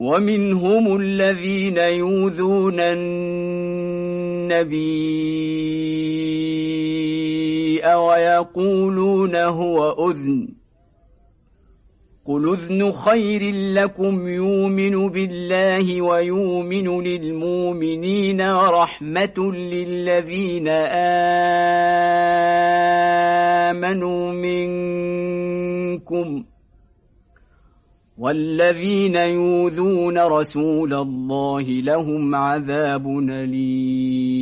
ومنهم الذين يوذون النبي ويقولون هو أذن. قل أذن خير لكم يؤمن بالله ويؤمن للمؤمنين ورحمة للذين آمنوا منكم. والذين يوذون رسول الله لهم عذاب أليم.